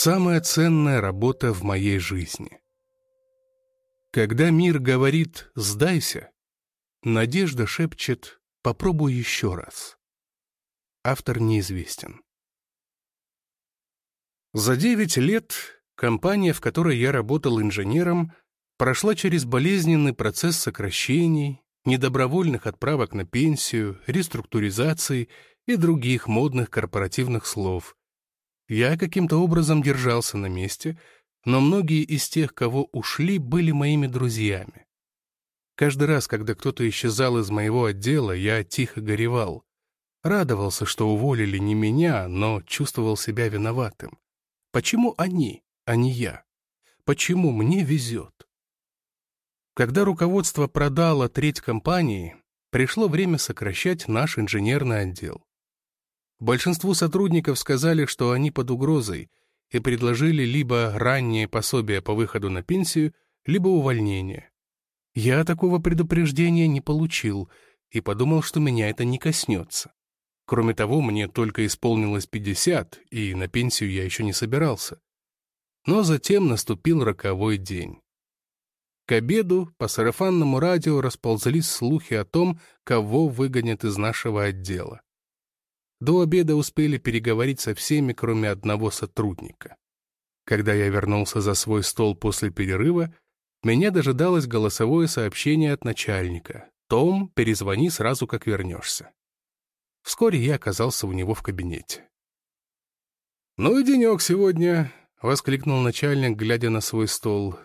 Самая ценная работа в моей жизни. Когда мир говорит «сдайся», надежда шепчет «попробуй еще раз». Автор неизвестен. За девять лет компания, в которой я работал инженером, прошла через болезненный процесс сокращений, недобровольных отправок на пенсию, реструктуризации и других модных корпоративных слов. Я каким-то образом держался на месте, но многие из тех, кого ушли, были моими друзьями. Каждый раз, когда кто-то исчезал из моего отдела, я тихо горевал. Радовался, что уволили не меня, но чувствовал себя виноватым. Почему они, а не я? Почему мне везет? Когда руководство продало треть компании, пришло время сокращать наш инженерный отдел. Большинству сотрудников сказали, что они под угрозой, и предложили либо раннее пособие по выходу на пенсию, либо увольнение. Я такого предупреждения не получил и подумал, что меня это не коснется. Кроме того, мне только исполнилось 50, и на пенсию я еще не собирался. Но затем наступил роковой день. К обеду по сарафанному радио расползались слухи о том, кого выгонят из нашего отдела. До обеда успели переговорить со всеми, кроме одного сотрудника. Когда я вернулся за свой стол после перерыва, меня дожидалось голосовое сообщение от начальника. «Том, перезвони сразу, как вернешься». Вскоре я оказался у него в кабинете. «Ну и денек сегодня», — воскликнул начальник, глядя на свой стол.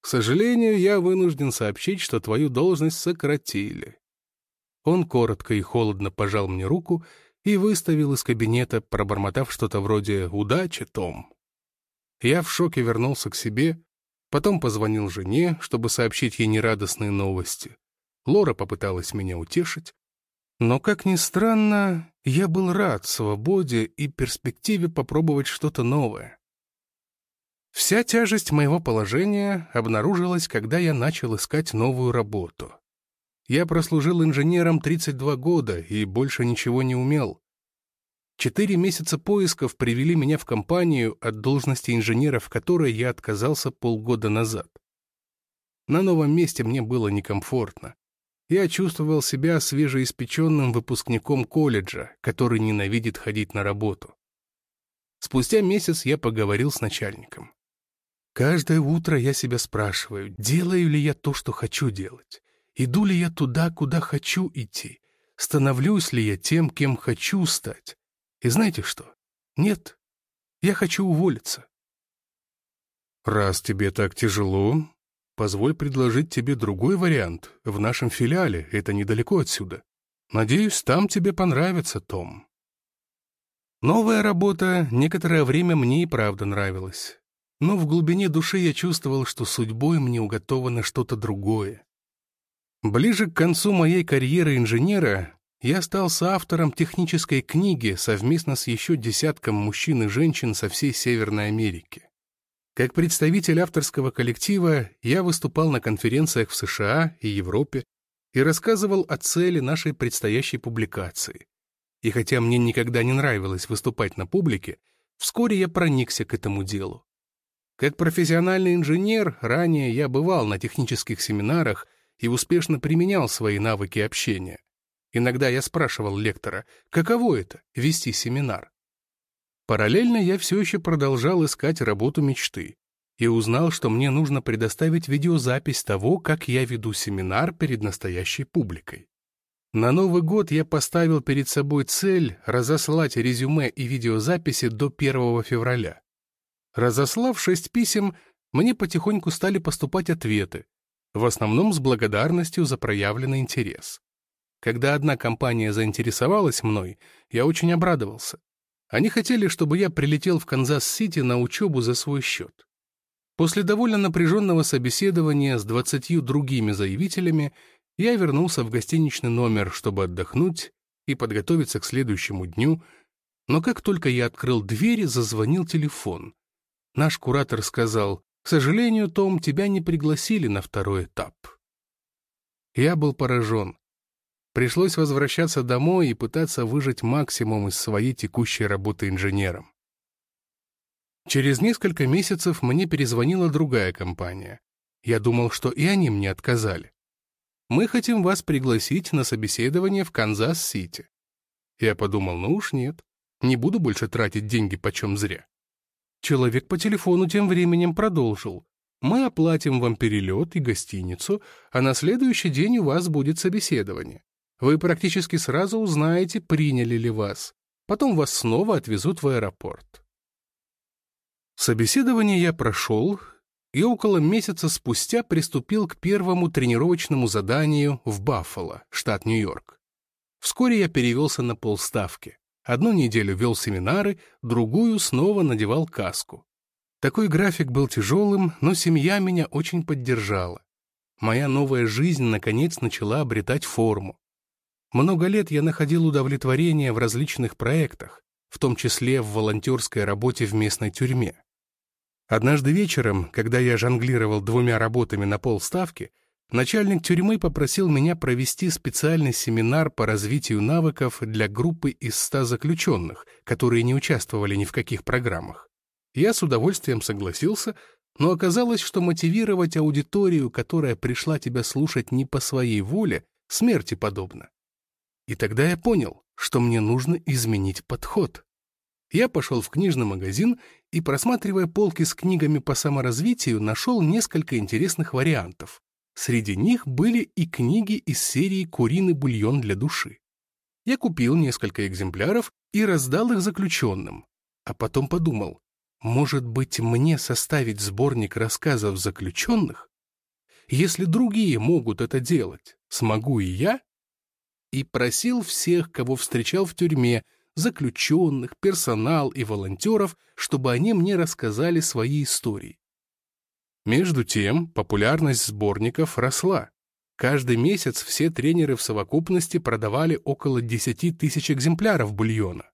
К сожалению, я вынужден сообщить, что твою должность сократили. Он коротко и холодно пожал мне руку и выставил из кабинета, пробормотав что-то вроде «Удачи, Том». Я в шоке вернулся к себе, потом позвонил жене, чтобы сообщить ей нерадостные новости. Лора попыталась меня утешить. Но, как ни странно, я был рад свободе и перспективе попробовать что-то новое. Вся тяжесть моего положения обнаружилась, когда я начал искать новую работу. Я прослужил инженером 32 года и больше ничего не умел. Четыре месяца поисков привели меня в компанию, от должности инженера в которой я отказался полгода назад. На новом месте мне было некомфортно. Я чувствовал себя свежеиспеченным выпускником колледжа, который ненавидит ходить на работу. Спустя месяц я поговорил с начальником. Каждое утро я себя спрашиваю, делаю ли я то, что хочу делать, иду ли я туда, куда хочу идти, становлюсь ли я тем, кем хочу стать. И знаете что? Нет, я хочу уволиться. Раз тебе так тяжело, позволь предложить тебе другой вариант. В нашем филиале, это недалеко отсюда. Надеюсь, там тебе понравится, Том. Новая работа некоторое время мне и правда нравилась но в глубине души я чувствовал, что судьбой мне уготовано что-то другое. Ближе к концу моей карьеры инженера я стал соавтором технической книги совместно с еще десятком мужчин и женщин со всей Северной Америки. Как представитель авторского коллектива я выступал на конференциях в США и Европе и рассказывал о цели нашей предстоящей публикации. И хотя мне никогда не нравилось выступать на публике, вскоре я проникся к этому делу. Как профессиональный инженер, ранее я бывал на технических семинарах и успешно применял свои навыки общения. Иногда я спрашивал лектора, каково это — вести семинар. Параллельно я все еще продолжал искать работу мечты и узнал, что мне нужно предоставить видеозапись того, как я веду семинар перед настоящей публикой. На Новый год я поставил перед собой цель разослать резюме и видеозаписи до 1 февраля. Разослав шесть писем, мне потихоньку стали поступать ответы, в основном с благодарностью за проявленный интерес. Когда одна компания заинтересовалась мной, я очень обрадовался. Они хотели, чтобы я прилетел в Канзас-Сити на учебу за свой счет. После довольно напряженного собеседования с двадцатью другими заявителями я вернулся в гостиничный номер, чтобы отдохнуть и подготовиться к следующему дню, но как только я открыл дверь, зазвонил телефон. Наш куратор сказал, «К сожалению, Том, тебя не пригласили на второй этап». Я был поражен. Пришлось возвращаться домой и пытаться выжать максимум из своей текущей работы инженером. Через несколько месяцев мне перезвонила другая компания. Я думал, что и они мне отказали. Мы хотим вас пригласить на собеседование в Канзас-Сити. Я подумал, ну уж нет, не буду больше тратить деньги почем зря. Человек по телефону тем временем продолжил. Мы оплатим вам перелет и гостиницу, а на следующий день у вас будет собеседование. Вы практически сразу узнаете, приняли ли вас. Потом вас снова отвезут в аэропорт. Собеседование я прошел, и около месяца спустя приступил к первому тренировочному заданию в Баффало, штат Нью-Йорк. Вскоре я перевелся на полставки. Одну неделю вел семинары, другую снова надевал каску. Такой график был тяжелым, но семья меня очень поддержала. Моя новая жизнь, наконец, начала обретать форму. Много лет я находил удовлетворение в различных проектах, в том числе в волонтерской работе в местной тюрьме. Однажды вечером, когда я жонглировал двумя работами на полставки, начальник тюрьмы попросил меня провести специальный семинар по развитию навыков для группы из ста заключенных, которые не участвовали ни в каких программах. Я с удовольствием согласился, но оказалось, что мотивировать аудиторию, которая пришла тебя слушать не по своей воле, смерти подобно. И тогда я понял, что мне нужно изменить подход. Я пошел в книжный магазин и, просматривая полки с книгами по саморазвитию, нашел несколько интересных вариантов. Среди них были и книги из серии «Куриный бульон для души». Я купил несколько экземпляров и раздал их заключенным, а потом подумал, может быть, мне составить сборник рассказов заключенных? Если другие могут это делать, смогу и я? И просил всех, кого встречал в тюрьме, заключенных, персонал и волонтеров, чтобы они мне рассказали свои истории. Между тем, популярность сборников росла. Каждый месяц все тренеры в совокупности продавали около 10 тысяч экземпляров бульона.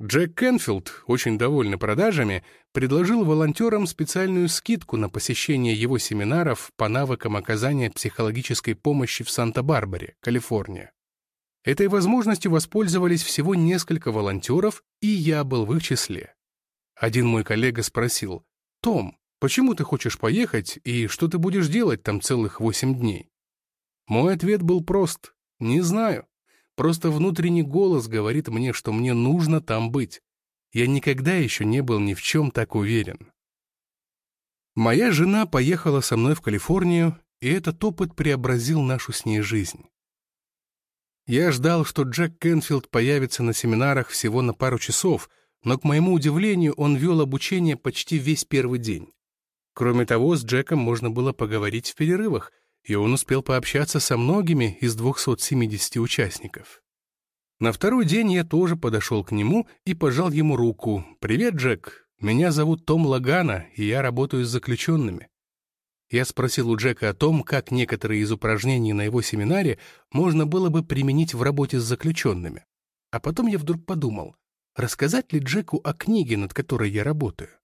Джек Кенфилд, очень довольный продажами, предложил волонтерам специальную скидку на посещение его семинаров по навыкам оказания психологической помощи в Санта-Барбаре, Калифорния. Этой возможностью воспользовались всего несколько волонтеров, и я был в их числе. Один мой коллега спросил, «Том, почему ты хочешь поехать, и что ты будешь делать там целых восемь дней?» Мой ответ был прост, «Не знаю. Просто внутренний голос говорит мне, что мне нужно там быть. Я никогда еще не был ни в чем так уверен. Моя жена поехала со мной в Калифорнию, и этот опыт преобразил нашу с ней жизнь. Я ждал, что Джек Кенфилд появится на семинарах всего на пару часов, но, к моему удивлению, он вел обучение почти весь первый день. Кроме того, с Джеком можно было поговорить в перерывах, и он успел пообщаться со многими из 270 участников. На второй день я тоже подошел к нему и пожал ему руку. «Привет, Джек. Меня зовут Том Лагана, и я работаю с заключенными». Я спросил у Джека о том, как некоторые из упражнений на его семинаре можно было бы применить в работе с заключенными. А потом я вдруг подумал, рассказать ли Джеку о книге, над которой я работаю.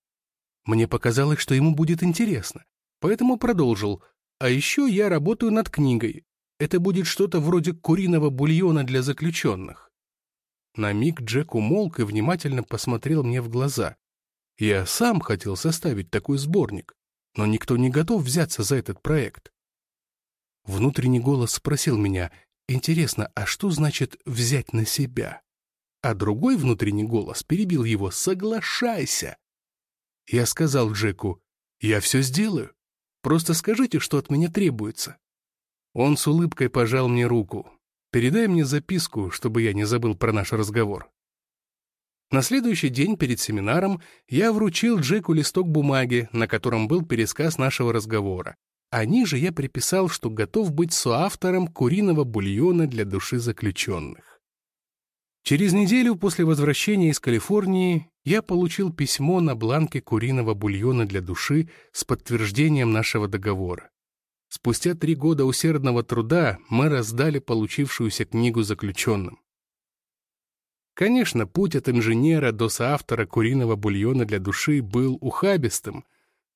Мне показалось, что ему будет интересно, поэтому продолжил — а еще я работаю над книгой. Это будет что-то вроде куриного бульона для заключенных. На миг Джек умолк и внимательно посмотрел мне в глаза. Я сам хотел составить такой сборник, но никто не готов взяться за этот проект. Внутренний голос спросил меня, интересно, а что значит «взять на себя»? А другой внутренний голос перебил его «соглашайся». Я сказал Джеку, «Я все сделаю». Просто скажите, что от меня требуется». Он с улыбкой пожал мне руку. «Передай мне записку, чтобы я не забыл про наш разговор». На следующий день перед семинаром я вручил Джеку листок бумаги, на котором был пересказ нашего разговора. А ниже я приписал, что готов быть соавтором куриного бульона для души заключенных. Через неделю после возвращения из Калифорнии я получил письмо на бланке куриного бульона для души с подтверждением нашего договора. Спустя три года усердного труда мы раздали получившуюся книгу заключенным. Конечно, путь от инженера до соавтора куриного бульона для души был ухабистым,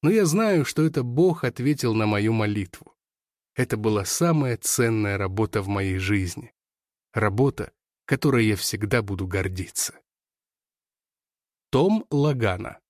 но я знаю, что это Бог ответил на мою молитву. Это была самая ценная работа в моей жизни. Работа, которой я всегда буду гордиться. Том Лагана